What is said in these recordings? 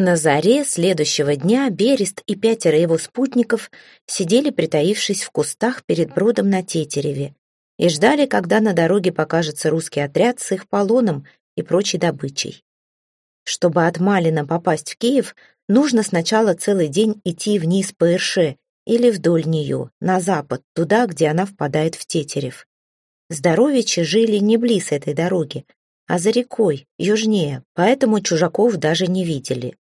На заре следующего дня Берест и пятеро его спутников сидели, притаившись в кустах перед бродом на Тетереве, и ждали, когда на дороге покажется русский отряд с их полоном и прочей добычей. Чтобы от Малина попасть в Киев, нужно сначала целый день идти вниз по Ирше или вдоль нее, на запад, туда, где она впадает в Тетерев. Здоровичи жили не близ этой дороги, а за рекой, южнее, поэтому чужаков даже не видели.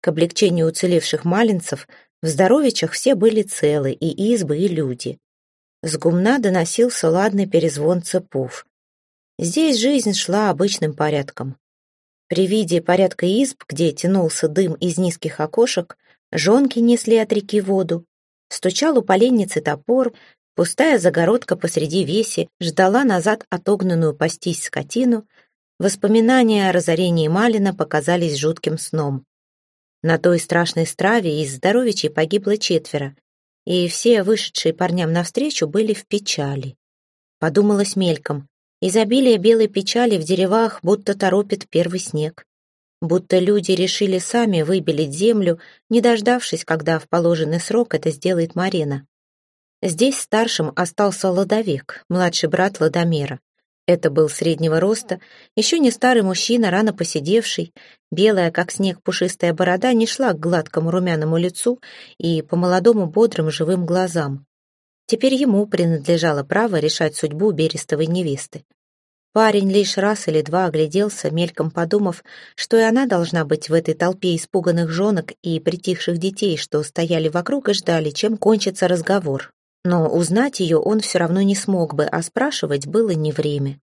К облегчению уцелевших малинцев в Здоровичах все были целы, и избы, и люди. С гумна доносился ладный перезвон цепов. Здесь жизнь шла обычным порядком. При виде порядка изб, где тянулся дым из низких окошек, жонки несли от реки воду. Стучал у поленницы топор, пустая загородка посреди веси ждала назад отогнанную пастись скотину. Воспоминания о разорении Малина показались жутким сном. На той страшной страве из здоровичей погибло четверо, и все вышедшие парням навстречу были в печали. Подумалось мельком, изобилие белой печали в деревах будто торопит первый снег. Будто люди решили сами выбелить землю, не дождавшись, когда в положенный срок это сделает Марина. Здесь старшим остался Ладовек, младший брат Ладомера. Это был среднего роста, еще не старый мужчина, рано посидевший. Белая, как снег, пушистая борода не шла к гладкому румяному лицу и по молодому бодрым живым глазам. Теперь ему принадлежало право решать судьбу берестовой невесты. Парень лишь раз или два огляделся, мельком подумав, что и она должна быть в этой толпе испуганных женок и притихших детей, что стояли вокруг и ждали, чем кончится разговор. Но узнать ее он все равно не смог бы, а спрашивать было не время.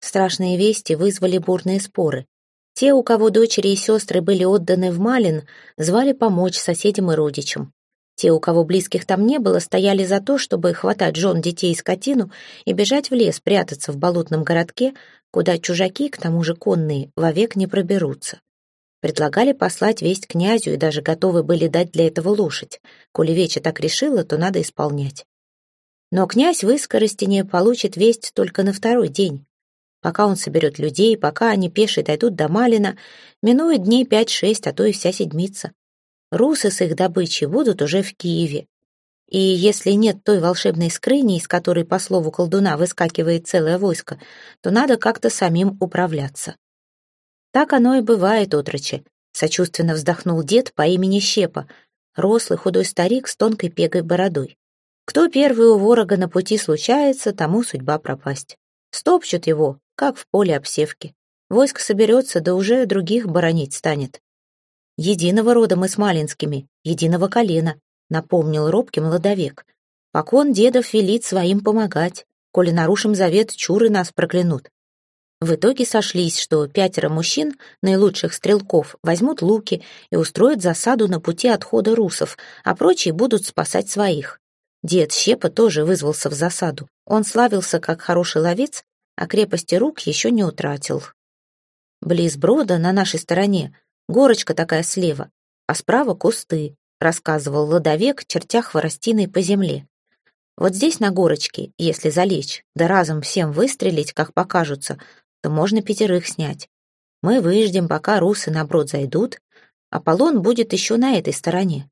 Страшные вести вызвали бурные споры. Те, у кого дочери и сестры были отданы в Малин, звали помочь соседям и родичам. Те, у кого близких там не было, стояли за то, чтобы хватать жен, детей и скотину и бежать в лес, прятаться в болотном городке, куда чужаки, к тому же конные, вовек не проберутся. Предлагали послать весть князю и даже готовы были дать для этого лошадь. Коли Веча так решила, то надо исполнять. Но князь в Искоростине получит весть только на второй день. Пока он соберет людей, пока они пешие дойдут до Малина, минует дней пять-шесть, а то и вся седмица. Русы с их добычей будут уже в Киеве. И если нет той волшебной скрыни, из которой, по слову колдуна, выскакивает целое войско, то надо как-то самим управляться. Так оно и бывает, отрочи. Сочувственно вздохнул дед по имени Щепа, рослый худой старик с тонкой пегой бородой. Кто первый у ворога на пути случается, тому судьба пропасть. Стопчут его, как в поле обсевки. Войско соберется, да уже других боронить станет. Единого рода мы с Малинскими, единого колена, напомнил робкий молодовек. Покон дедов велит своим помогать, коли нарушим завет, чуры нас проклянут. В итоге сошлись, что пятеро мужчин, наилучших стрелков, возьмут луки и устроят засаду на пути отхода русов, а прочие будут спасать своих. Дед Щепа тоже вызвался в засаду. Он славился как хороший ловец, а крепости рук еще не утратил. Близ брода на нашей стороне горочка такая слева, а справа кусты, рассказывал ладовек, чертя хворостиной по земле. Вот здесь на горочке, если залечь, да разом всем выстрелить, как покажутся, то можно пятерых снять. Мы выждем, пока русы на брод зайдут, а полон будет еще на этой стороне.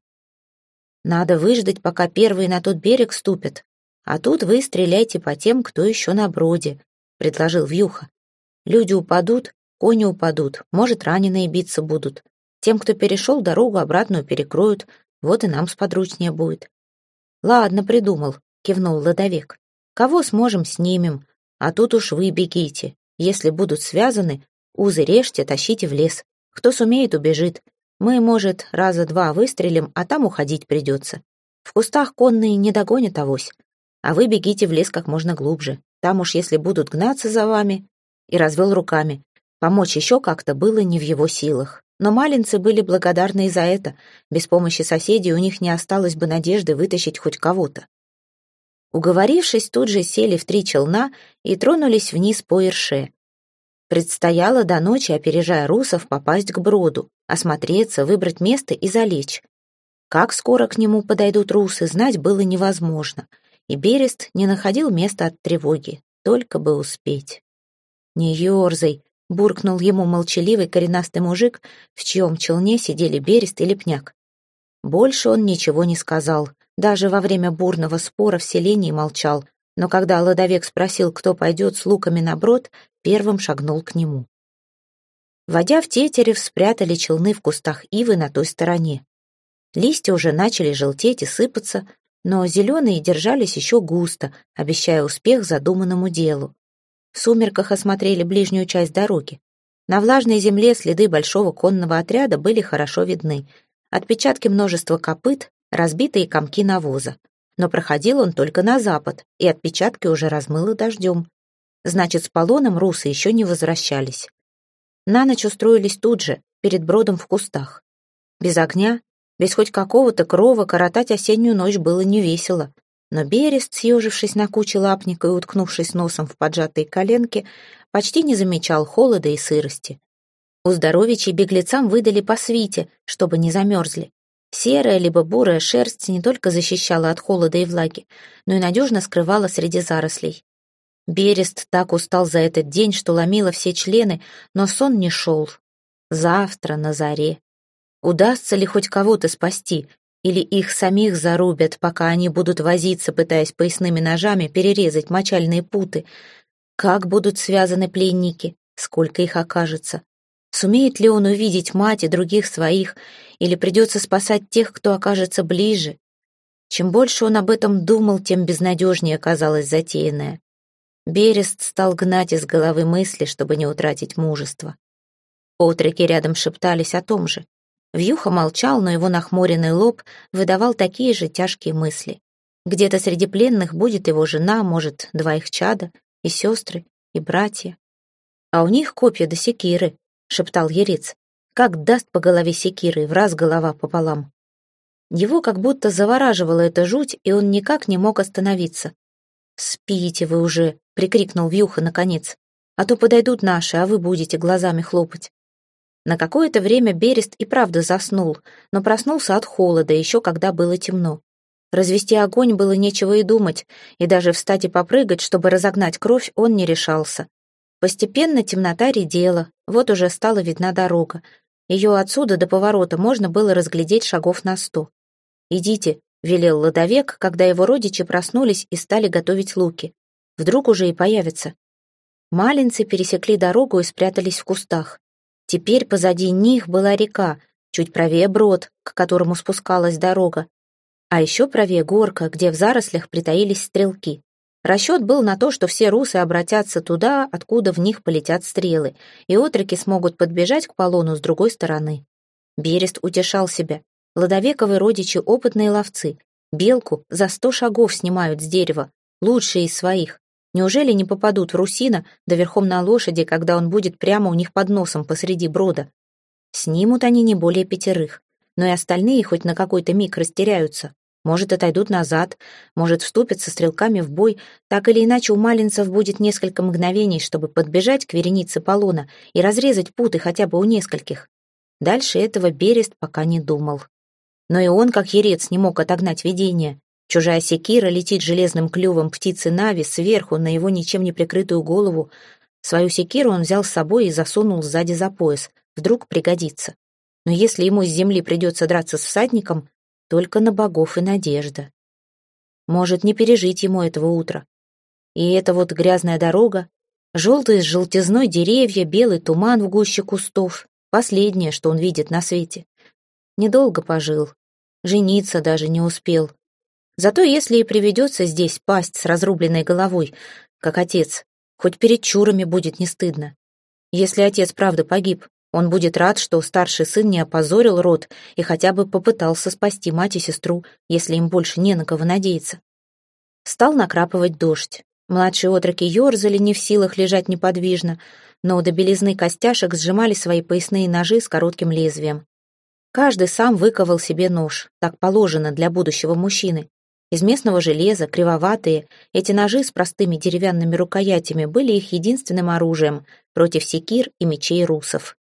Надо выждать, пока первые на тот берег ступят, а тут вы стреляйте по тем, кто еще на броде, предложил Вьюха. Люди упадут, кони упадут, может, раненые биться будут. Тем, кто перешел дорогу, обратную перекроют, вот и нам сподручнее будет. Ладно, придумал, кивнул Ладовек. Кого сможем, снимем, а тут уж вы бегите. Если будут связаны, узы режьте, тащите в лес. Кто сумеет, убежит. Мы, может, раза два выстрелим, а там уходить придется. В кустах конные не догонят авось. А вы бегите в лес как можно глубже. Там уж если будут гнаться за вами... И развел руками. Помочь еще как-то было не в его силах. Но малинцы были благодарны и за это. Без помощи соседей у них не осталось бы надежды вытащить хоть кого-то. Уговорившись, тут же сели в три челна и тронулись вниз по Ирше. Предстояло до ночи, опережая русов, попасть к броду, осмотреться, выбрать место и залечь. Как скоро к нему подойдут русы, знать было невозможно, и Берест не находил места от тревоги, только бы успеть. «Не ерзай», — буркнул ему молчаливый коренастый мужик, в чьем челне сидели Берест и Лепняк. Больше он ничего не сказал, даже во время бурного спора в селении молчал, но когда Ладовек спросил, кто пойдет с луками на брод, первым шагнул к нему. Водя в Тетерев, спрятали челны в кустах ивы на той стороне. Листья уже начали желтеть и сыпаться, но зеленые держались еще густо, обещая успех задуманному делу. В сумерках осмотрели ближнюю часть дороги. На влажной земле следы большого конного отряда были хорошо видны. Отпечатки множества копыт, разбитые комки навоза. Но проходил он только на запад, и отпечатки уже размыло дождем. Значит, с полоном русы еще не возвращались. На ночь устроились тут же, перед бродом в кустах. Без огня, без хоть какого-то крова коротать осеннюю ночь было невесело. Но Берест, съежившись на куче лапника и уткнувшись носом в поджатые коленки, почти не замечал холода и сырости. У здоровичей беглецам выдали по свите, чтобы не замерзли. Серая либо бурая шерсть не только защищала от холода и влаги, но и надежно скрывала среди зарослей. Берест так устал за этот день, что ломило все члены, но сон не шел. Завтра на заре. Удастся ли хоть кого-то спасти, или их самих зарубят, пока они будут возиться, пытаясь поясными ножами перерезать мочальные путы? Как будут связаны пленники? Сколько их окажется? Сумеет ли он увидеть мать и других своих, или придется спасать тех, кто окажется ближе? Чем больше он об этом думал, тем безнадежнее казалось затеянное. Берест стал гнать из головы мысли, чтобы не утратить мужество. Отроки рядом шептались о том же. Вьюха молчал, но его нахмуренный лоб выдавал такие же тяжкие мысли. Где-то среди пленных будет его жена, может, два их чада, и сестры, и братья. А у них копья до секиры, — шептал Ерец. «Как даст по голове секиры, в раз голова пополам». Его как будто завораживала эта жуть, и он никак не мог остановиться. «Спите вы уже!» — прикрикнул Вьюха наконец. «А то подойдут наши, а вы будете глазами хлопать». На какое-то время Берест и правда заснул, но проснулся от холода, еще когда было темно. Развести огонь было нечего и думать, и даже встать и попрыгать, чтобы разогнать кровь, он не решался. Постепенно темнота редела, вот уже стала видна дорога. Ее отсюда до поворота можно было разглядеть шагов на сто. «Идите», — велел Ладовек, когда его родичи проснулись и стали готовить луки. «Вдруг уже и появятся». Малинцы пересекли дорогу и спрятались в кустах. Теперь позади них была река, чуть правее брод, к которому спускалась дорога. А еще правее горка, где в зарослях притаились стрелки. Расчет был на то, что все русы обратятся туда, откуда в них полетят стрелы, и отроки смогут подбежать к полону с другой стороны. Берест утешал себя. Ладовековые родичи — опытные ловцы. Белку за сто шагов снимают с дерева, лучшие из своих. Неужели не попадут в Русина, да верхом на лошади, когда он будет прямо у них под носом посреди брода? Снимут они не более пятерых, но и остальные хоть на какой-то миг растеряются. Может, отойдут назад, может, вступят со стрелками в бой. Так или иначе, у малинцев будет несколько мгновений, чтобы подбежать к веренице полона и разрезать путы хотя бы у нескольких. Дальше этого Берест пока не думал. Но и он, как ерец, не мог отогнать видение. Чужая секира летит железным клювом птицы Нави сверху на его ничем не прикрытую голову. Свою секиру он взял с собой и засунул сзади за пояс. Вдруг пригодится. Но если ему с земли придется драться с всадником, только на богов и надежда. Может, не пережить ему этого утра. И эта вот грязная дорога, желтые с желтизной деревья, белый туман в гуще кустов, последнее, что он видит на свете. Недолго пожил, жениться даже не успел. Зато если и приведется здесь пасть с разрубленной головой, как отец, хоть перед чурами будет не стыдно. Если отец правда погиб, он будет рад, что старший сын не опозорил род и хотя бы попытался спасти мать и сестру, если им больше не на кого надеяться. Стал накрапывать дождь. Младшие отроки ерзали, не в силах лежать неподвижно, но до белизны костяшек сжимали свои поясные ножи с коротким лезвием. Каждый сам выковал себе нож, так положено для будущего мужчины. Из местного железа, кривоватые, эти ножи с простыми деревянными рукоятями были их единственным оружием против секир и мечей русов.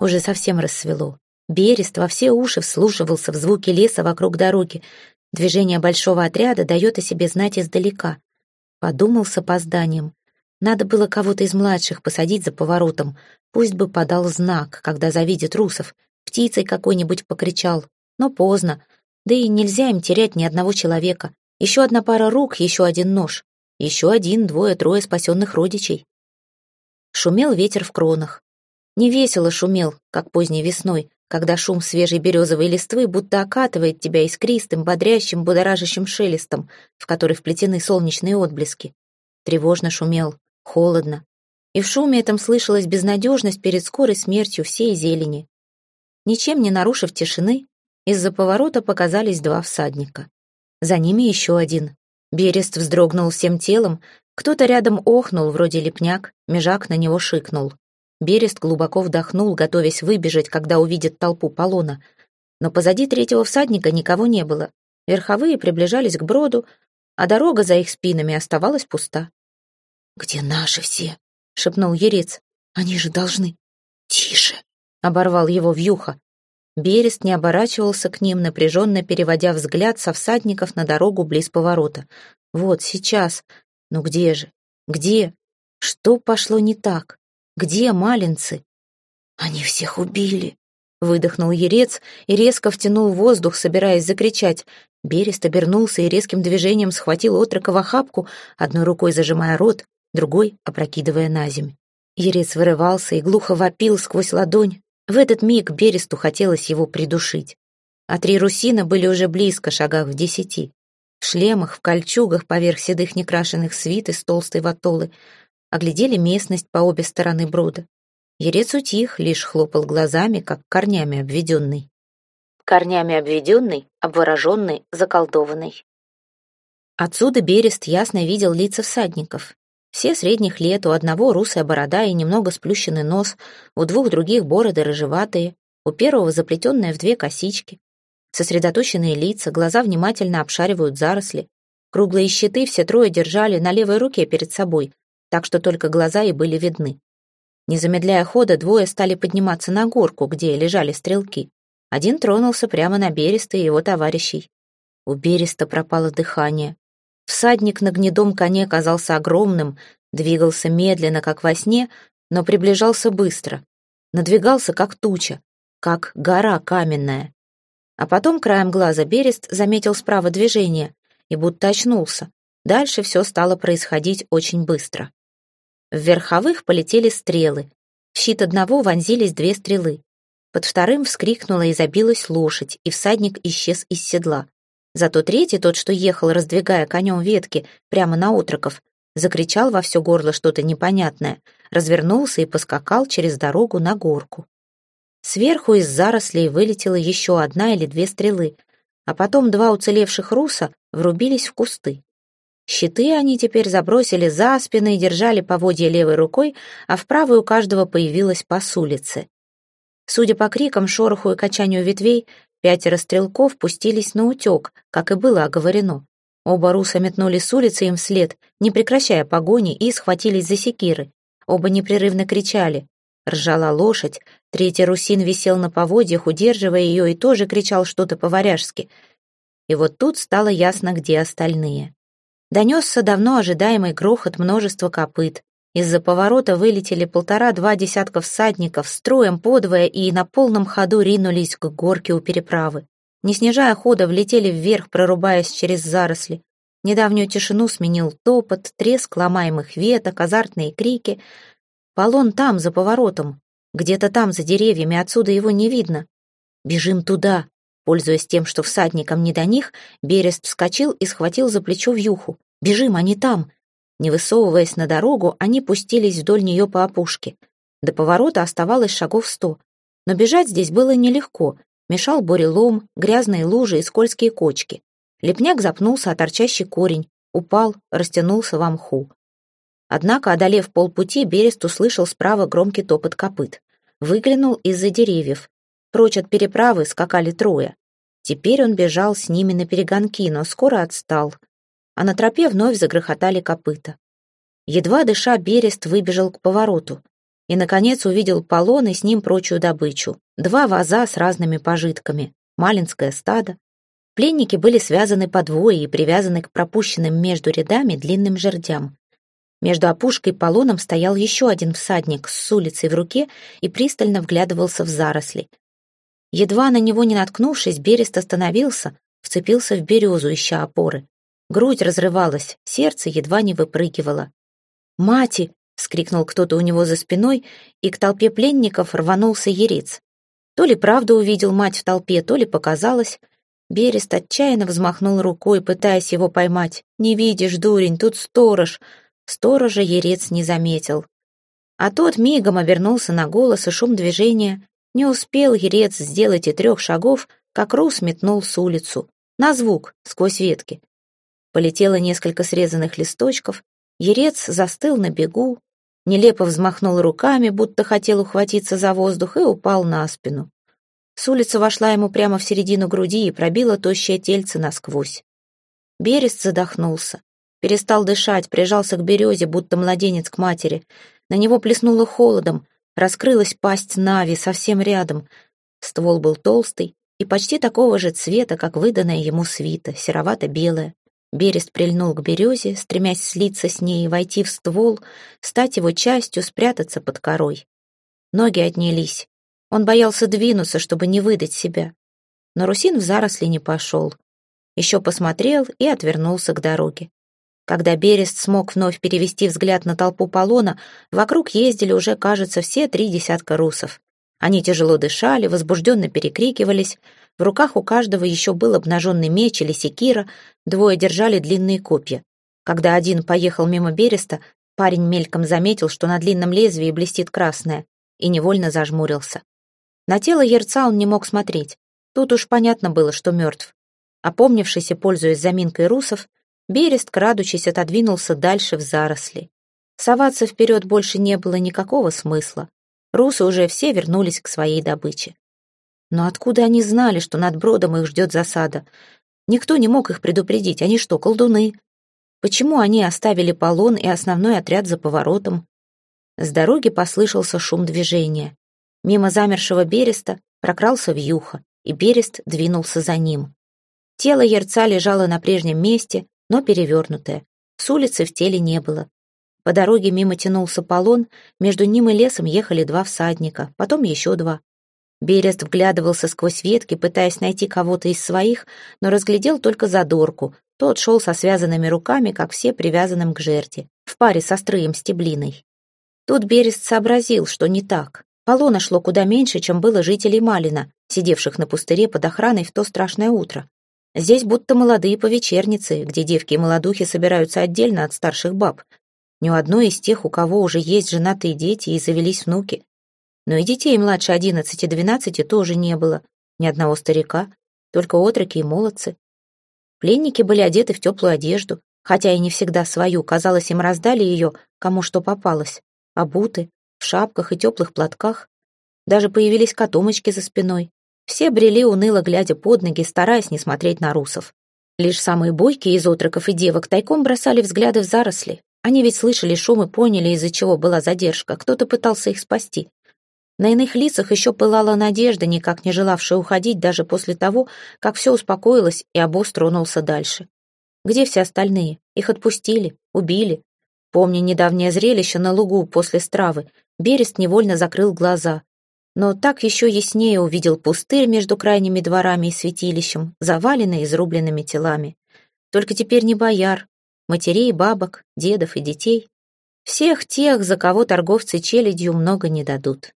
Уже совсем рассвело. Берест во все уши вслушивался в звуки леса вокруг дороги. Движение большого отряда дает о себе знать издалека. Подумал с опозданием. Надо было кого-то из младших посадить за поворотом. Пусть бы подал знак, когда завидит русов. Птицей какой-нибудь покричал. Но поздно. Да и нельзя им терять ни одного человека. Еще одна пара рук, еще один нож. Еще один, двое, трое спасенных родичей. Шумел ветер в кронах. Не весело шумел, как поздней весной, когда шум свежей березовой листвы будто окатывает тебя искристым, бодрящим, будоражащим шелестом, в который вплетены солнечные отблески. Тревожно шумел, холодно. И в шуме этом слышалась безнадежность перед скорой смертью всей зелени. Ничем не нарушив тишины, из-за поворота показались два всадника. За ними еще один. Берест вздрогнул всем телом, кто-то рядом охнул, вроде лепняк, межак на него шикнул. Берест глубоко вдохнул, готовясь выбежать, когда увидит толпу полона. Но позади третьего всадника никого не было. Верховые приближались к броду, а дорога за их спинами оставалась пуста. «Где наши все?» — шепнул Ерец. «Они же должны...» «Тише!» — оборвал его вьюха. Берест не оборачивался к ним, напряженно переводя взгляд со всадников на дорогу близ поворота. «Вот, сейчас. Ну где же? Где? Что пошло не так?» Где малинцы? Они всех убили. Выдохнул Ерец и резко втянул воздух, собираясь закричать. Берест обернулся и резким движением схватил отрока в охапку, одной рукой зажимая рот, другой опрокидывая на земь. Ерец вырывался и глухо вопил сквозь ладонь. В этот миг Бересту хотелось его придушить. А три русина были уже близко, шагах в десяти. В шлемах, в кольчугах поверх седых некрашенных свит из толстой ватолы — оглядели местность по обе стороны брода. Ерец утих, лишь хлопал глазами, как корнями обведенный. Корнями обведенный, обвороженный, заколдованный. Отсюда Берест ясно видел лица всадников. Все средних лет, у одного русая борода и немного сплющенный нос, у двух других бороды рыжеватые, у первого заплетенная в две косички. Сосредоточенные лица, глаза внимательно обшаривают заросли. Круглые щиты все трое держали на левой руке перед собой, так что только глаза и были видны. Не замедляя хода, двое стали подниматься на горку, где лежали стрелки. Один тронулся прямо на Береста и его товарищей. У Береста пропало дыхание. Всадник на гнедом коне казался огромным, двигался медленно, как во сне, но приближался быстро. Надвигался, как туча, как гора каменная. А потом краем глаза Берест заметил справа движение и будто очнулся. Дальше все стало происходить очень быстро. В верховых полетели стрелы. В щит одного вонзились две стрелы. Под вторым вскрикнула и забилась лошадь, и всадник исчез из седла. Зато третий, тот, что ехал, раздвигая конем ветки прямо на отроков, закричал во все горло что-то непонятное, развернулся и поскакал через дорогу на горку. Сверху из зарослей вылетела еще одна или две стрелы, а потом два уцелевших руса врубились в кусты. Щиты они теперь забросили за спины и держали поводья левой рукой, а в правой у каждого появилась по улицы. Судя по крикам, шороху и качанию ветвей, пятеро стрелков пустились на утек, как и было оговорено. Оба руса метнули с улицы им вслед, не прекращая погони, и схватились за секиры. Оба непрерывно кричали. Ржала лошадь, третий русин висел на поводьях, удерживая ее, и тоже кричал что-то по-варяжски. И вот тут стало ясно, где остальные. Донесся давно ожидаемый грохот множества копыт. Из-за поворота вылетели полтора-два десятка всадников, строем подвое и на полном ходу ринулись к горке у переправы. Не снижая хода, влетели вверх, прорубаясь через заросли. Недавнюю тишину сменил топот, треск ломаемых веток, азартные крики. Полон там, за поворотом. Где-то там, за деревьями, отсюда его не видно. «Бежим туда!» Пользуясь тем, что всадникам не до них, Берест вскочил и схватил за плечо вьюху. «Бежим, они там!» Не высовываясь на дорогу, они пустились вдоль нее по опушке. До поворота оставалось шагов сто. Но бежать здесь было нелегко. Мешал бурелом, грязные лужи и скользкие кочки. Лепняк запнулся о торчащий корень, упал, растянулся в мху. Однако, одолев полпути, Берест услышал справа громкий топот копыт. Выглянул из-за деревьев. Прочь от переправы скакали трое. Теперь он бежал с ними на перегонки, но скоро отстал. А на тропе вновь загрохотали копыта. Едва дыша, Берест выбежал к повороту и, наконец, увидел полон и с ним прочую добычу. Два ваза с разными пожитками, малинское стадо. Пленники были связаны по двое и привязаны к пропущенным между рядами длинным жердям. Между опушкой и полоном стоял еще один всадник с улицей в руке и пристально вглядывался в заросли. Едва на него не наткнувшись, Берест остановился, вцепился в березу, ища опоры. Грудь разрывалась, сердце едва не выпрыгивало. «Мати!» — скрикнул кто-то у него за спиной, и к толпе пленников рванулся ерец. То ли правда увидел мать в толпе, то ли показалось. Берест отчаянно взмахнул рукой, пытаясь его поймать. «Не видишь, дурень, тут сторож!» Сторожа ерец не заметил. А тот мигом обернулся на голос и шум движения. Не успел ерец сделать и трех шагов, как Рус метнул с улицу. На звук, сквозь ветки. Полетело несколько срезанных листочков. Ерец застыл на бегу, нелепо взмахнул руками, будто хотел ухватиться за воздух, и упал на спину. С улицы вошла ему прямо в середину груди и пробила тощее тельце насквозь. Берест задохнулся. Перестал дышать, прижался к березе, будто младенец к матери. На него плеснуло холодом, раскрылась пасть Нави совсем рядом. Ствол был толстый и почти такого же цвета, как выданная ему свита, серовато-белая. Берест прильнул к березе, стремясь слиться с ней и войти в ствол, стать его частью, спрятаться под корой. Ноги отнялись. Он боялся двинуться, чтобы не выдать себя. Но Русин в заросли не пошел. Еще посмотрел и отвернулся к дороге. Когда Берест смог вновь перевести взгляд на толпу полона, вокруг ездили уже, кажется, все три десятка русов. Они тяжело дышали, возбужденно перекрикивались. В руках у каждого еще был обнаженный меч или секира, двое держали длинные копья. Когда один поехал мимо Береста, парень мельком заметил, что на длинном лезвии блестит красное, и невольно зажмурился. На тело Ерца он не мог смотреть. Тут уж понятно было, что мертв. Опомнившись и пользуясь заминкой русов, Берест, крадучись, отодвинулся дальше в заросли. Соваться вперед больше не было никакого смысла. Русы уже все вернулись к своей добыче. Но откуда они знали, что над бродом их ждет засада? Никто не мог их предупредить. Они что, колдуны? Почему они оставили полон и основной отряд за поворотом? С дороги послышался шум движения. Мимо замершего Береста прокрался вьюха, и Берест двинулся за ним. Тело Ерца лежало на прежнем месте, но перевернутая. С улицы в теле не было. По дороге мимо тянулся полон, между ним и лесом ехали два всадника, потом еще два. Берест вглядывался сквозь ветки, пытаясь найти кого-то из своих, но разглядел только задорку. Тот шел со связанными руками, как все привязанным к жерди, в паре со стрыем стеблиной. Тут Берест сообразил, что не так. Полона шло куда меньше, чем было жителей Малина, сидевших на пустыре под охраной в то страшное утро. Здесь будто молодые повечерницы, где девки и молодухи собираются отдельно от старших баб. Ни у одной из тех, у кого уже есть женатые дети и завелись внуки. Но и детей младше одиннадцати-двенадцати тоже не было. Ни одного старика, только отроки и молодцы. Пленники были одеты в теплую одежду, хотя и не всегда свою, казалось, им раздали ее, кому что попалось. Обуты, в шапках и теплых платках. Даже появились котомочки за спиной. Все брели уныло, глядя под ноги, стараясь не смотреть на русов. Лишь самые бойкие из отроков и девок тайком бросали взгляды в заросли. Они ведь слышали шум и поняли, из-за чего была задержка. Кто-то пытался их спасти. На иных лицах еще пылала надежда, никак не желавшая уходить даже после того, как все успокоилось и обоз тронулся дальше. Где все остальные? Их отпустили, убили. Помня недавнее зрелище на лугу после стравы, Берест невольно закрыл глаза но так еще яснее увидел пустырь между крайними дворами и святилищем, заваленный изрубленными телами. Только теперь не бояр, матерей, бабок, дедов и детей. Всех тех, за кого торговцы челядью много не дадут.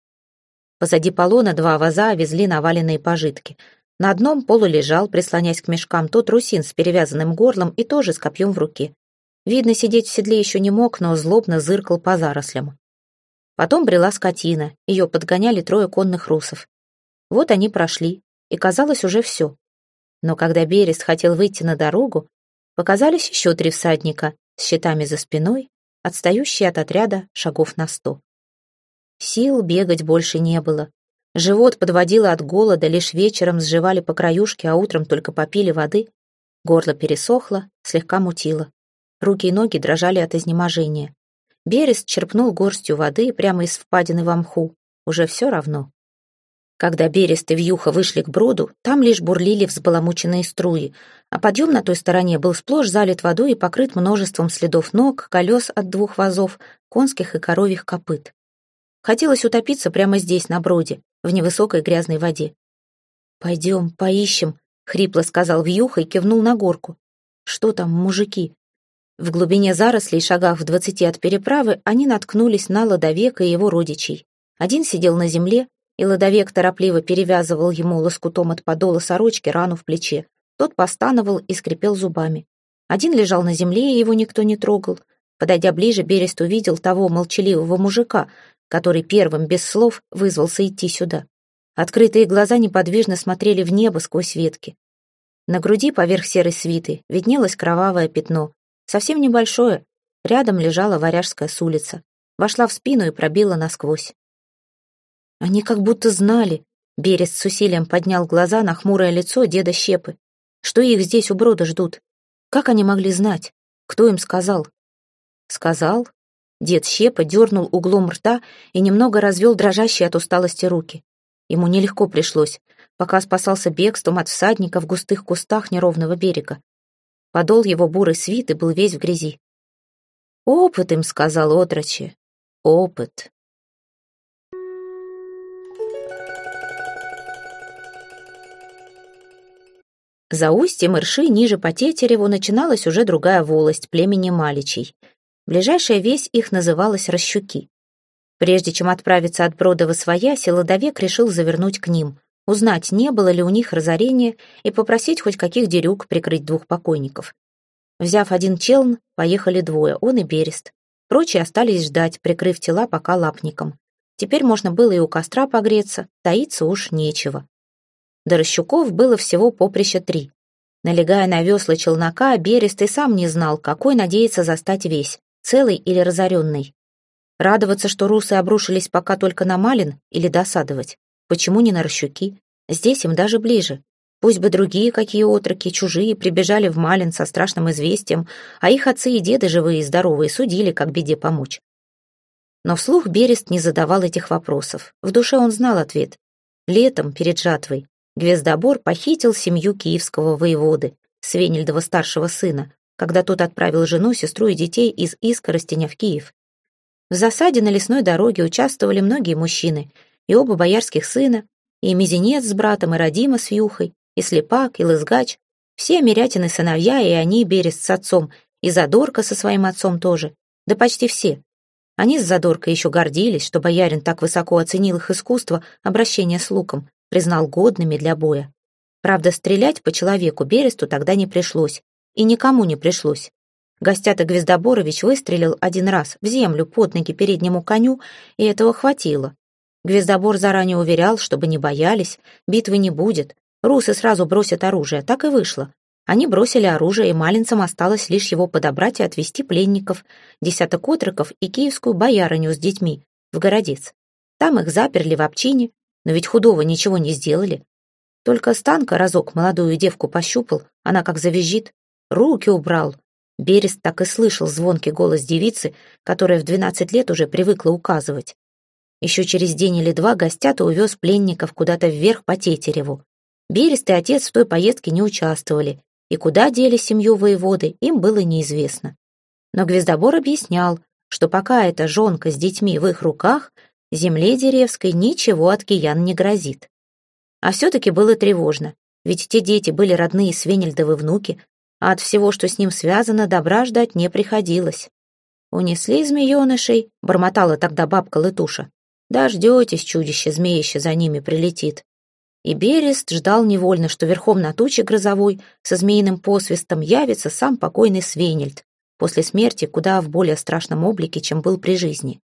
Позади полона два ваза везли наваленные пожитки. На одном полу лежал, прислонясь к мешкам, тот русин с перевязанным горлом и тоже с копьем в руке. Видно, сидеть в седле еще не мог, но злобно зыркал по зарослям. Потом брела скотина, ее подгоняли трое конных русов. Вот они прошли, и казалось уже все. Но когда Берест хотел выйти на дорогу, показались еще три всадника с щитами за спиной, отстающие от отряда шагов на сто. Сил бегать больше не было. Живот подводило от голода, лишь вечером сживали по краюшке, а утром только попили воды. Горло пересохло, слегка мутило. Руки и ноги дрожали от изнеможения. Берест черпнул горстью воды прямо из впадины в мху. Уже все равно. Когда Берест и Вьюха вышли к броду, там лишь бурлили взбаламученные струи, а подъем на той стороне был сплошь залит водой и покрыт множеством следов ног, колес от двух вазов, конских и коровьих копыт. Хотелось утопиться прямо здесь, на броде, в невысокой грязной воде. «Пойдем, поищем», — хрипло сказал Вьюха и кивнул на горку. «Что там, мужики?» В глубине зарослей, шагах в двадцати от переправы, они наткнулись на Ладовека и его родичей. Один сидел на земле, и Ладовек торопливо перевязывал ему лоскутом от подола сорочки рану в плече. Тот постановал и скрипел зубами. Один лежал на земле, и его никто не трогал. Подойдя ближе, Берест увидел того молчаливого мужика, который первым, без слов, вызвался идти сюда. Открытые глаза неподвижно смотрели в небо сквозь ветки. На груди поверх серой свиты виднелось кровавое пятно, совсем небольшое. Рядом лежала варяжская с улица. Вошла в спину и пробила насквозь. Они как будто знали. Берест с усилием поднял глаза на хмурое лицо деда Щепы. Что их здесь у брода ждут? Как они могли знать? Кто им сказал? Сказал. Дед Щепа дернул углом рта и немного развел дрожащие от усталости руки. Ему нелегко пришлось, пока спасался бегством от всадника в густых кустах неровного берега. Подол его бурой свиты был весь в грязи. «Опыт им», — сказал отрочи, — «опыт». За устьем Ирши, ниже по Тетереву, начиналась уже другая волость племени Маличей. Ближайшая весь их называлась Рощуки. Прежде чем отправиться от Брода в Освоясь, Ладовек решил завернуть к ним, узнать, не было ли у них разорения, и попросить хоть каких дерюк прикрыть двух покойников. Взяв один челн, поехали двое, он и Берест. Прочие остались ждать, прикрыв тела пока лапником. Теперь можно было и у костра погреться, таиться уж нечего. До Рощуков было всего поприща три. Налегая на весла челнока, Берест и сам не знал, какой надеется застать весь, целый или разоренный. Радоваться, что русы обрушились пока только на Малин, или досадовать? Почему не на Рощуки? Здесь им даже ближе. Пусть бы другие какие отроки, чужие, прибежали в Малин со страшным известием, а их отцы и деды, живые и здоровые, судили, как беде помочь. Но вслух Берест не задавал этих вопросов. В душе он знал ответ. Летом, перед жатвой, Гвездобор похитил семью киевского воеводы, Свенельдова старшего сына, когда тот отправил жену, сестру и детей из Искоростеня в Киев. В засаде на лесной дороге участвовали многие мужчины, и оба боярских сына, и Мизинец с братом, и Родима с Вьюхой, и Слепак, и Лызгач, все Мирятины сыновья, и они, Берест с отцом, и Задорка со своим отцом тоже, да почти все. Они с Задоркой еще гордились, что боярин так высоко оценил их искусство обращения с луком, признал годными для боя. Правда, стрелять по человеку Бересту тогда не пришлось. И никому не пришлось. Гостята Гвездоборович выстрелил один раз в землю под ноги переднему коню, и этого хватило. Гвездобор заранее уверял, чтобы не боялись, битвы не будет, русы сразу бросят оружие, так и вышло. Они бросили оружие, и малинцам осталось лишь его подобрать и отвезти пленников, десяток отроков и киевскую боярыню с детьми, в городец. Там их заперли в обчине, но ведь худого ничего не сделали. Только Станка разок молодую девку пощупал, она как завизжит. Руки убрал. Берест так и слышал звонкий голос девицы, которая в двенадцать лет уже привыкла указывать. Еще через день или два гостята увез пленников куда-то вверх по Тетереву. Берест и отец в той поездке не участвовали, и куда дели семью воеводы, им было неизвестно. Но Гвездобор объяснял, что пока эта жонка с детьми в их руках, Земле Деревской ничего от киян не грозит. А все-таки было тревожно, ведь те дети были родные Свенельдовы внуки, а от всего, что с ним связано, добра ждать не приходилось. «Унесли змеенышей», — бормотала тогда бабка Лытуша. «Дождетесь, чудище-змеище за ними прилетит». И Берест ждал невольно, что верхом на туче грозовой со змеиным посвистом явится сам покойный Свенельд, после смерти куда в более страшном облике, чем был при жизни.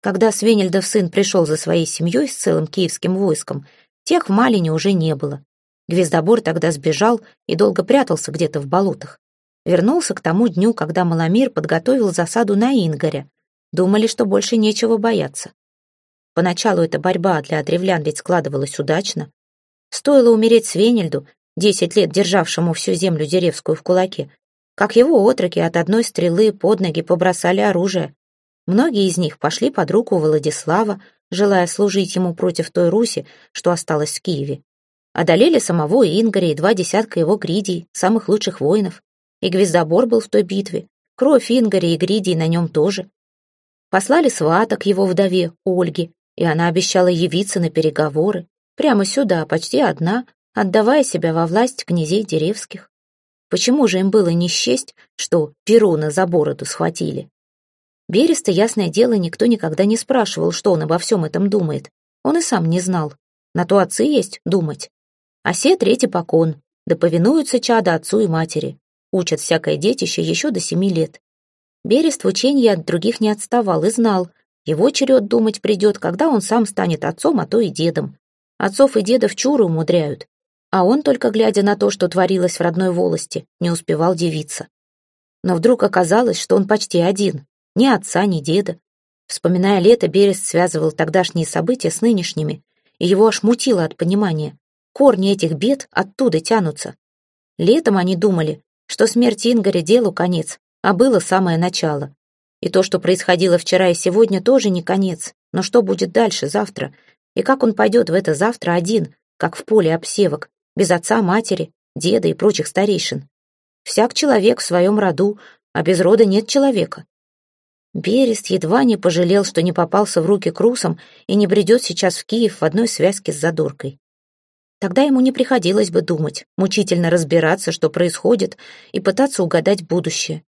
Когда Свенельдов сын пришел за своей семьей с целым киевским войском, тех в Малине уже не было. Гвездобор тогда сбежал и долго прятался где-то в болотах. Вернулся к тому дню, когда Маломир подготовил засаду на Ингоря. Думали, что больше нечего бояться. Поначалу эта борьба для древлян ведь складывалась удачно. Стоило умереть Свенельду, десять лет державшему всю землю деревскую в кулаке, как его отроки от одной стрелы под ноги побросали оружие. Многие из них пошли под руку Владислава, желая служить ему против той Руси, что осталась в Киеве. Одолели самого Ингоря и два десятка его гридий, самых лучших воинов. И Гвездобор был в той битве. Кровь Ингоря и гридий на нем тоже. Послали свата к его вдове, Ольге, и она обещала явиться на переговоры. Прямо сюда, почти одна, отдавая себя во власть князей деревских. Почему же им было не счесть, что Перуна за бороду схватили? Береста, ясное дело, никто никогда не спрашивал, что он обо всем этом думает. Он и сам не знал. На то отцы есть думать. А все третий покон, да повинуются чада отцу и матери. Учат всякое детище еще до семи лет. Берест в учении от других не отставал и знал, его черед думать придет, когда он сам станет отцом, а то и дедом. Отцов и дедов чуры умудряют. А он, только глядя на то, что творилось в родной волости, не успевал дивиться. Но вдруг оказалось, что он почти один. Ни отца, ни деда. Вспоминая лето, Берест связывал тогдашние события с нынешними, и его аж мутило от понимания. Корни этих бед оттуда тянутся. Летом они думали, что смерть Ингоря делу конец, а было самое начало. И то, что происходило вчера и сегодня, тоже не конец. Но что будет дальше, завтра? И как он пойдет в это завтра один, как в поле обсевок, без отца, матери, деда и прочих старейшин? Всяк человек в своем роду, а без рода нет человека. Берест едва не пожалел, что не попался в руки к русам и не бредет сейчас в Киев в одной связке с задоркой. Тогда ему не приходилось бы думать, мучительно разбираться, что происходит, и пытаться угадать будущее.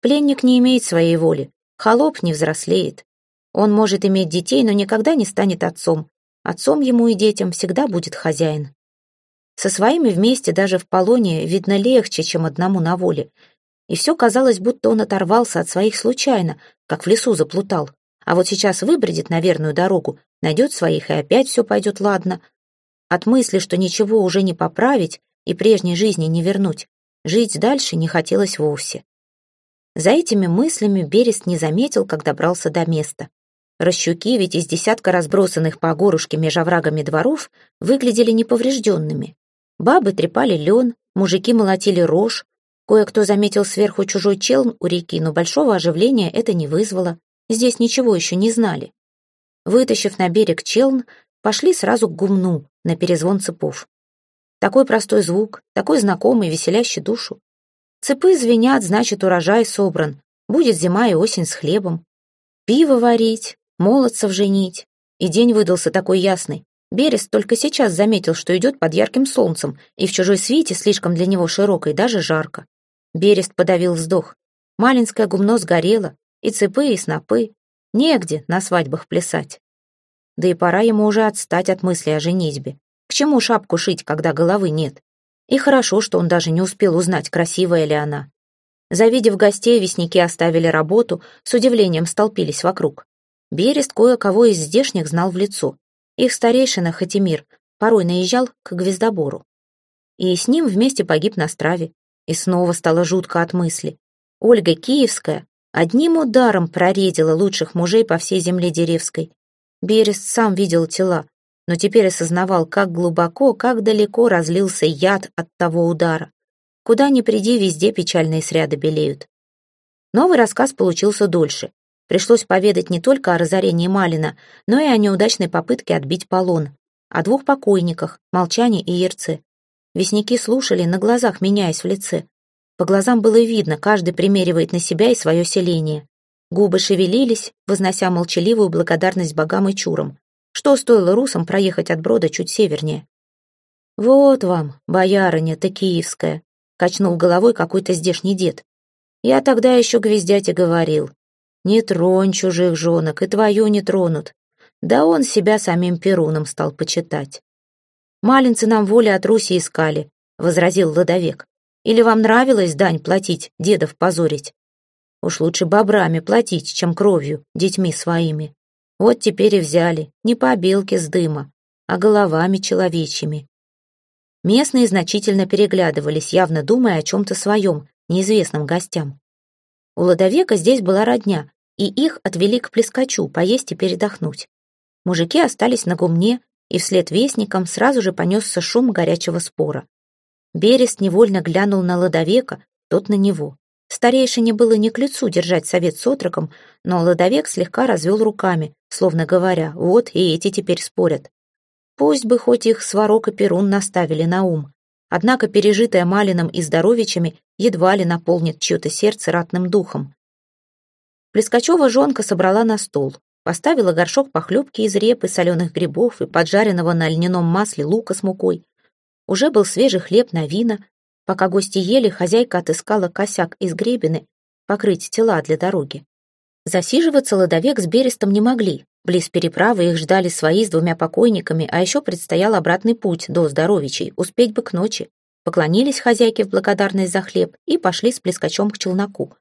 Пленник не имеет своей воли, холоп не взрослеет. Он может иметь детей, но никогда не станет отцом. Отцом ему и детям всегда будет хозяин. Со своими вместе даже в полоне видно легче, чем одному на воле. И все казалось, будто он оторвался от своих случайно, как в лесу заплутал. А вот сейчас выбредет на верную дорогу, найдет своих, и опять все пойдет ладно. От мысли, что ничего уже не поправить и прежней жизни не вернуть, жить дальше не хотелось вовсе. За этими мыслями Берест не заметил, как добрался до места. Расщуки ведь из десятка разбросанных по горушке меж оврагами дворов выглядели неповрежденными. Бабы трепали лен, мужики молотили рожь, кое-кто заметил сверху чужой челн у реки, но большого оживления это не вызвало. Здесь ничего еще не знали. Вытащив на берег челн, пошли сразу к гумну, на перезвон цепов. Такой простой звук, такой знакомый, веселящий душу. Цепы звенят, значит, урожай собран. Будет зима и осень с хлебом. Пиво варить, молодцев женить. И день выдался такой ясный. Берест только сейчас заметил, что идет под ярким солнцем, и в чужой свете, слишком для него широкой, даже жарко. Берест подавил вздох. Малинское гумно сгорело, и цепы, и снопы. Негде на свадьбах плясать. Да и пора ему уже отстать от мысли о женитьбе. К чему шапку шить, когда головы нет? И хорошо, что он даже не успел узнать, красивая ли она. Завидев гостей, весники оставили работу, с удивлением столпились вокруг. Берест кое-кого из здешних знал в лицо. Их старейшина Хатимир порой наезжал к Гвездобору. И с ним вместе погиб на страве. И снова стало жутко от мысли. Ольга Киевская одним ударом проредила лучших мужей по всей земле Деревской. Берест сам видел тела, но теперь осознавал, как глубоко, как далеко разлился яд от того удара. Куда ни приди, везде печальные сряды белеют. Новый рассказ получился дольше. Пришлось поведать не только о разорении Малина, но и о неудачной попытке отбить полон, о двух покойниках, Молчане и Ерце. Весники слушали, на глазах меняясь в лице. По глазам было видно, каждый примеривает на себя и свое селение. Губы шевелились, вознося молчаливую благодарность богам и чурам. Что стоило русам проехать от Брода чуть севернее? «Вот вам, боярыня-то киевская», — качнул головой какой-то здешний дед. «Я тогда еще гвездяте говорил. Не тронь чужих женок, и твою не тронут. Да он себя самим Перуном стал почитать. «Малинцы нам воли от Руси искали», — возразил Ладовек. «Или вам нравилось дань платить, дедов позорить? Уж лучше бобрами платить, чем кровью, детьми своими». Вот теперь и взяли, не по белке с дыма, а головами человечьими. Местные значительно переглядывались, явно думая о чем-то своем, неизвестном гостям. У Ладовека здесь была родня, и их отвели к плескачу поесть и передохнуть. Мужики остались на гумне, и вслед вестникам сразу же понесся шум горячего спора. Берест невольно глянул на Ладовека, тот на него. Старейшине было не к лицу держать совет с отроком, но Ладовек слегка развел руками, словно говоря, вот и эти теперь спорят. Пусть бы хоть их Сварог и Перун наставили на ум. Однако пережитое Малином и Здоровичами едва ли наполнит чье-то сердце ратным духом. Плескачева жонка собрала на стол, поставила горшок похлебки из репы, соленых грибов и поджаренного на льняном масле лука с мукой. Уже был свежий хлеб на вина. Пока гости ели, хозяйка отыскала косяк из гребины покрыть тела для дороги. Засиживаться ладовек с берестом не могли. Близ переправы их ждали свои с двумя покойниками, а еще предстоял обратный путь до Здоровичей, успеть бы к ночи. Поклонились хозяйке в благодарность за хлеб и пошли с плескачом к челноку.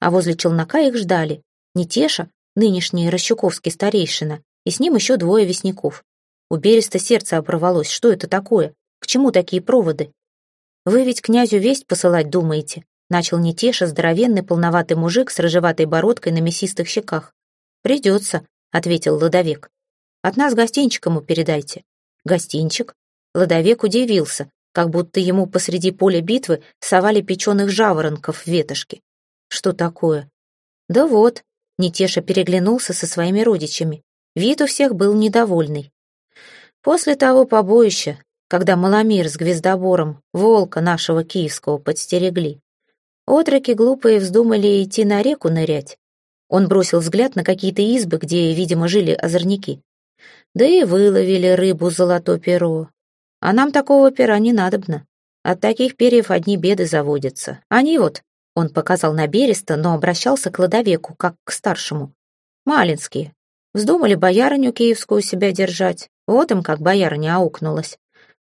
А возле челнока их ждали Нетеша, нынешний Рощуковский старейшина, и с ним еще двое вестников. У Береста сердце оборвалось. Что это такое? К чему такие проводы? Вы ведь князю весть посылать думаете? Начал Нетеша, здоровенный полноватый мужик с рыжеватой бородкой на мясистых щеках. «Придется», — ответил Ладовек. «От нас гостинчик ему передайте». «Гостинчик?» Ладовек удивился, как будто ему посреди поля битвы совали печеных жаворонков в ветошки. «Что такое?» «Да вот», — Нетеша переглянулся со своими родичами. Вид у всех был недовольный. После того побоища, когда Маломир с Гвездобором волка нашего киевского подстерегли, Отроки глупые вздумали идти на реку нырять. Он бросил взгляд на какие-то избы, где, видимо, жили озорники. Да и выловили рыбу золото перо. А нам такого пера не надобно. От таких перьев одни беды заводятся. Они вот, он показал на береста, но обращался к ладовеку, как к старшему. Малинские. Вздумали боярыню киевскую себя держать. Вот им как боярыня аукнулась.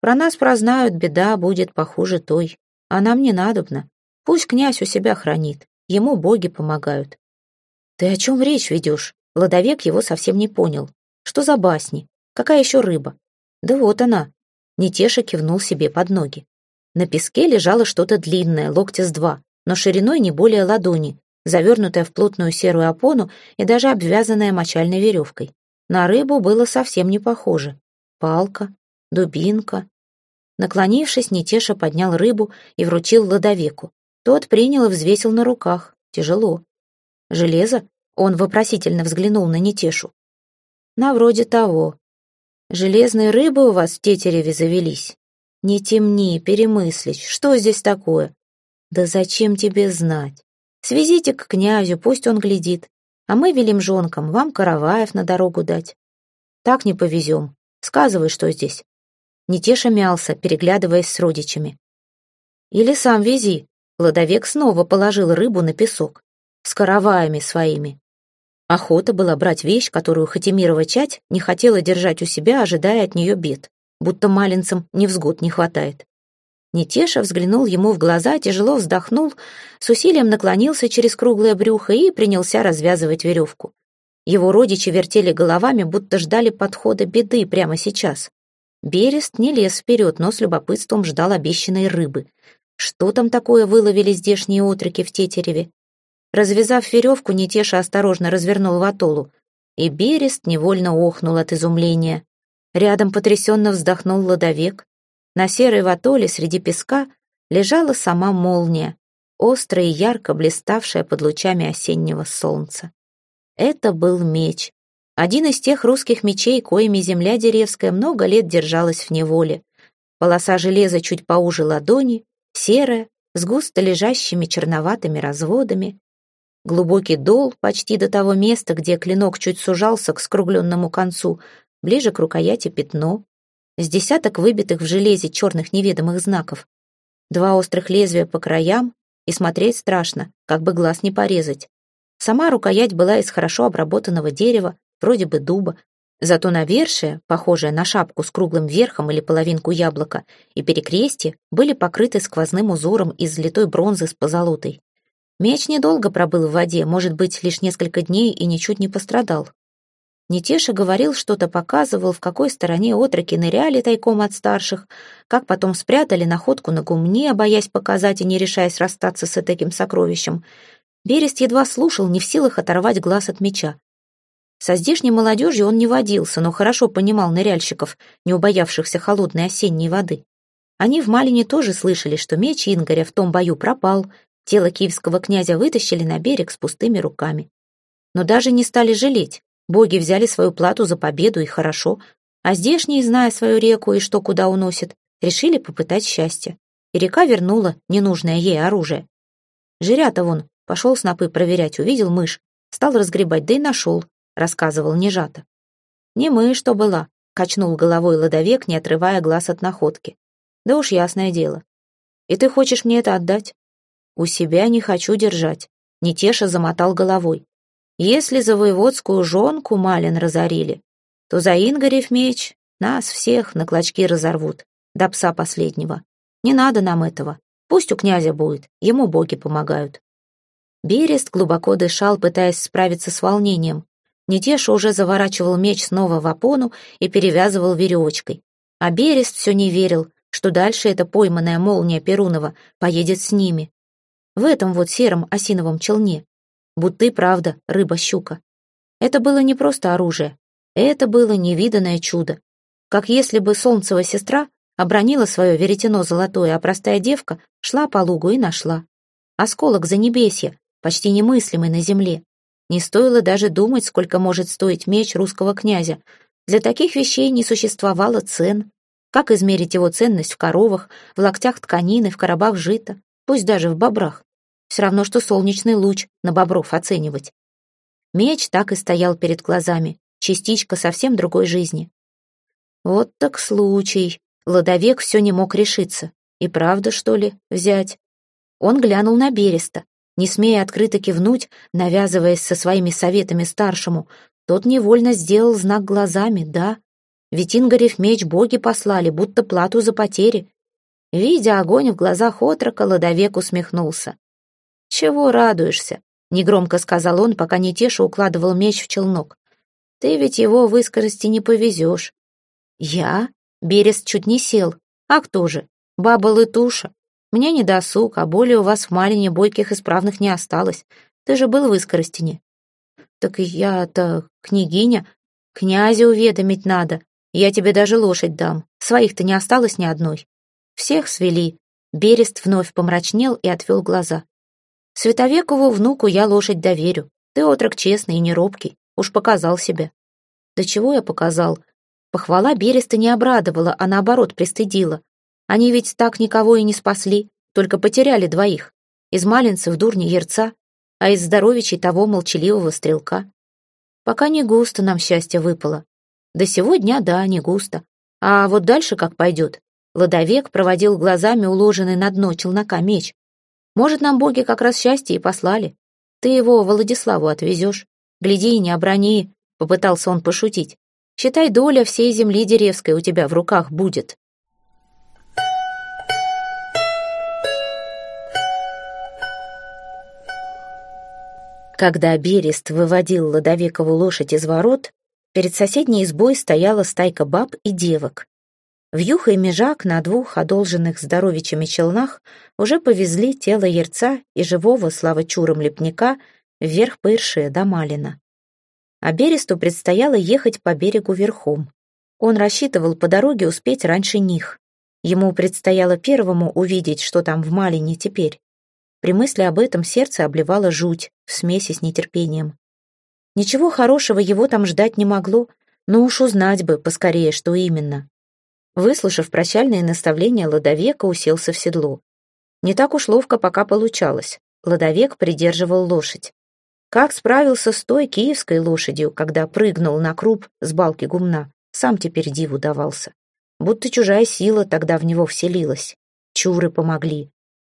Про нас прознают, беда будет похуже той. А нам не надобно. Пусть князь у себя хранит, ему боги помогают. Ты о чем речь ведешь? Ладовек его совсем не понял. Что за басни? Какая еще рыба? Да вот она. Нетеша кивнул себе под ноги. На песке лежало что-то длинное, локтя с два, но шириной не более ладони, завернутое в плотную серую опону и даже обвязанное мочальной веревкой. На рыбу было совсем не похоже. Палка, дубинка. Наклонившись, Нетеша поднял рыбу и вручил ладовеку. Тот принял и взвесил на руках. Тяжело. Железо? Он вопросительно взглянул на Нетешу. На вроде того. Железные рыбы у вас в Тетереве завелись. Не темни, перемыслить. Что здесь такое? Да зачем тебе знать? Свезите к князю, пусть он глядит. А мы велим жонкам вам караваев на дорогу дать. Так не повезем. Сказывай, что здесь. Нетеша мялся, переглядываясь с родичами. Или сам вези, Ладовек снова положил рыбу на песок. С караваями своими. Охота была брать вещь, которую Хатимирова чать не хотела держать у себя, ожидая от нее бед, будто малинцам невзгод не хватает. Нетеша взглянул ему в глаза, тяжело вздохнул, с усилием наклонился через круглое брюхо и принялся развязывать веревку. Его родичи вертели головами, будто ждали подхода беды прямо сейчас. Берест не лез вперед, но с любопытством ждал обещанной рыбы. Что там такое выловили здешние отроки в Тетереве? Развязав веревку, Нетеша осторожно развернул ватолу, и Берест невольно охнул от изумления. Рядом потрясенно вздохнул ладовек. На серой ватоле среди песка лежала сама молния, острая и ярко блиставшая под лучами осеннего солнца. Это был меч. Один из тех русских мечей, коими земля деревская много лет держалась в неволе. Полоса железа чуть поуже ладони, серая, с густо лежащими черноватыми разводами. Глубокий дол почти до того места, где клинок чуть сужался к скругленному концу, ближе к рукояти пятно, с десяток выбитых в железе черных неведомых знаков, два острых лезвия по краям, и смотреть страшно, как бы глаз не порезать. Сама рукоять была из хорошо обработанного дерева, вроде бы дуба, Зато навершие, похожее на шапку с круглым верхом или половинку яблока, и перекрестье были покрыты сквозным узором из золотой бронзы с позолотой. Меч недолго пробыл в воде, может быть, лишь несколько дней и ничуть не пострадал. Нетеша говорил, что-то показывал, в какой стороне отроки ныряли тайком от старших, как потом спрятали находку на гумне, боясь показать и не решаясь расстаться с таким сокровищем. Берест едва слушал, не в силах оторвать глаз от меча. Со здешней молодежью он не водился, но хорошо понимал ныряльщиков, не убоявшихся холодной осенней воды. Они в Малине тоже слышали, что меч Ингоря в том бою пропал, тело киевского князя вытащили на берег с пустыми руками. Но даже не стали жалеть, Боги взяли свою плату за победу, и хорошо. А здешние, зная свою реку и что куда уносит, решили попытать счастье. И река вернула ненужное ей оружие. Жирята вон пошел снопы проверять, увидел мышь, стал разгребать, да и нашел, рассказывал Нежата. Не мышь что была, качнул головой ладовек, не отрывая глаз от находки. Да уж ясное дело. И ты хочешь мне это отдать? У себя не хочу держать. Нетеша замотал головой. Если за воеводскую жонку Малин разорили, то за Ингарев меч нас всех на клочки разорвут, до пса последнего. Не надо нам этого. Пусть у князя будет, ему боги помогают. Берест глубоко дышал, пытаясь справиться с волнением. Нетеша уже заворачивал меч снова в опону и перевязывал веревочкой. А Берест все не верил, что дальше эта пойманная молния Перунова поедет с ними. В этом вот сером осиновом челне будто и правда рыба-щука. Это было не просто оружие, это было невиданное чудо. Как если бы солнцева сестра обронила свое веретено золотое, а простая девка шла по лугу и нашла. Осколок за небесья, почти немыслимый на земле. Не стоило даже думать, сколько может стоить меч русского князя. Для таких вещей не существовало цен. Как измерить его ценность в коровах, в локтях тканины, в коробах жита, пусть даже в бобрах? Все равно, что солнечный луч на бобров оценивать. Меч так и стоял перед глазами, частичка совсем другой жизни. Вот так случай. Ладовек все не мог решиться. И правда, что ли, взять? Он глянул на Береста, не смея открыто кивнуть, навязываясь со своими советами старшему. Тот невольно сделал знак глазами, да. Ведь Ингарев меч боги послали, будто плату за потери. Видя огонь в глазах отрока, Ладовек усмехнулся. «Чего радуешься?» — негромко сказал он, пока Нетеша укладывал меч в челнок. «Ты ведь его в искорости не повезешь». «Я?» — Берест чуть не сел. «А кто же? Баба Лытуша. Мне не досуг, а более у вас в Малине бойких исправных не осталось. Ты же был в Искоростине». «Так я-то княгиня. Князя уведомить надо. Я тебе даже лошадь дам. Своих-то не осталось ни одной». Всех свели. Берест вновь помрачнел и отвел глаза. Световекову внуку я лошадь доверю. Ты отрок честный и не робкий. Уж показал себя. Да чего я показал? Похвала Береста не обрадовала, а наоборот пристыдила. Они ведь так никого и не спасли, только потеряли двоих. Из малинцев дурни Ерца, а из здоровичей того молчаливого стрелка. Пока не густо нам счастье выпало. До сегодня, да, не густо. А вот дальше как пойдет? Ладовек проводил глазами уложенный на дно челнока меч. Может, нам боги как раз счастье и послали. Ты его Владиславу отвезешь. Гляди и не оброни, — попытался он пошутить. Считай, доля всей земли деревской у тебя в руках будет. Когда Берест выводил Ладовекову лошадь из ворот, перед соседней избой стояла стайка баб и девок. Вьюха и Межак на двух одолженных здоровичами челнах уже повезли тело Ерца и живого слава чуром лепника вверх по Ирше до Малина. А Бересту предстояло ехать по берегу верхом. Он рассчитывал по дороге успеть раньше них. Ему предстояло первому увидеть, что там в Малине теперь. При мысли об этом сердце обливало жуть в смеси с нетерпением. Ничего хорошего его там ждать не могло, но уж узнать бы поскорее, что именно. Выслушав прощальные наставления, Ладовека уселся в седло. Не так уж ловко пока получалось. Ладовек придерживал лошадь. Как справился с той киевской лошадью, когда прыгнул на круп с балки гумна, сам теперь диву давался. Будто чужая сила тогда в него вселилась. Чуры помогли.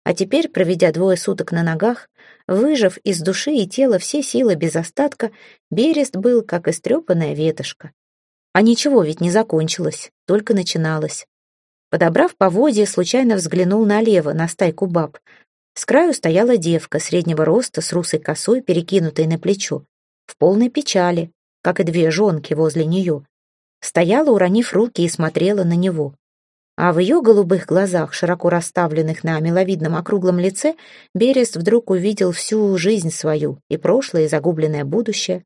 А теперь, проведя двое суток на ногах, выжав из души и тела все силы без остатка, Берест был, как истрепанная ветошка. А ничего ведь не закончилось, только начиналось. Подобрав поводья, случайно взглянул налево, на стайку баб. С краю стояла девка среднего роста с русой косой, перекинутой на плечо, в полной печали, как и две жонки возле нее. Стояла, уронив руки, и смотрела на него. А в ее голубых глазах, широко расставленных на миловидном округлом лице, Берест вдруг увидел всю жизнь свою, и прошлое, и загубленное будущее.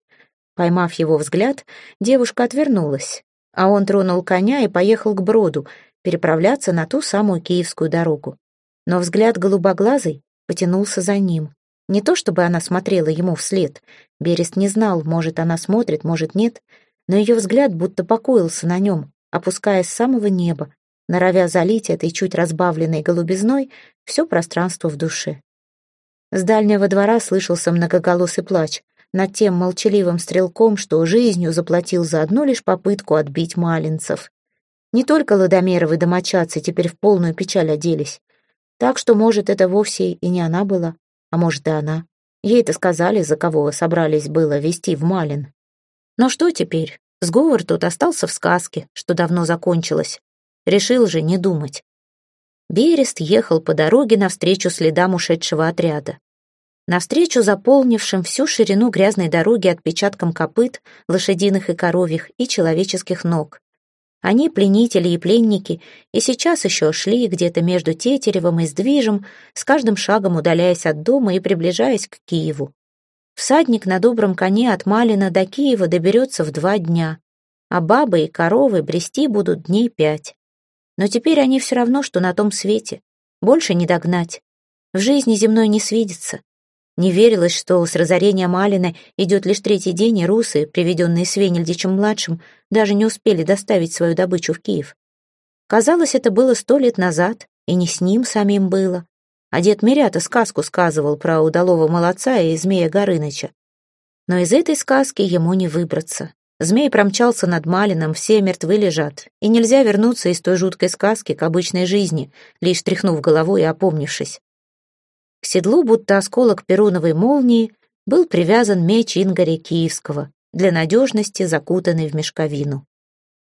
Поймав его взгляд, девушка отвернулась, а он тронул коня и поехал к броду, переправляться на ту самую киевскую дорогу. Но взгляд голубоглазый потянулся за ним. Не то чтобы она смотрела ему вслед. Берест не знал, может, она смотрит, может, нет, но ее взгляд будто покоился на нем, опускаясь с самого неба, норовя залить этой чуть разбавленной голубизной все пространство в душе. С дальнего двора слышался многоголосый плач над тем молчаливым стрелком, что жизнью заплатил за одну лишь попытку отбить малинцев. Не только ладомеровы домочадцы теперь в полную печаль оделись. Так что, может, это вовсе и не она была, а может, и она. Ей-то сказали, за кого собрались было вести в Малин. Но что теперь? Сговор тут остался в сказке, что давно закончилось. Решил же не думать. Берест ехал по дороге навстречу следам ушедшего отряда. Навстречу заполнившим всю ширину грязной дороги отпечаткам копыт, лошадиных и коровьих, и человеческих ног. Они, пленители и пленники, и сейчас еще шли где-то между Тетеревым и Сдвижем, с каждым шагом удаляясь от дома и приближаясь к Киеву. Всадник на добром коне от Малина до Киева доберется в два дня, а бабы и коровы брести будут дней пять. Но теперь они все равно, что на том свете. Больше не догнать. В жизни земной не свидится. Не верилось, что с разорения Малина идет лишь третий день, и русы, приведенные Свенельдичем-младшим, даже не успели доставить свою добычу в Киев. Казалось, это было сто лет назад, и не с ним самим было. А дед Мирята сказку сказывал про удалого молодца и змея Горыныча. Но из этой сказки ему не выбраться. Змей промчался над Малином, все мертвы лежат, и нельзя вернуться из той жуткой сказки к обычной жизни, лишь тряхнув головой и опомнившись. К седлу, будто осколок перуновой молнии, был привязан меч Ингоря Киевского, для надежности закутанный в мешковину.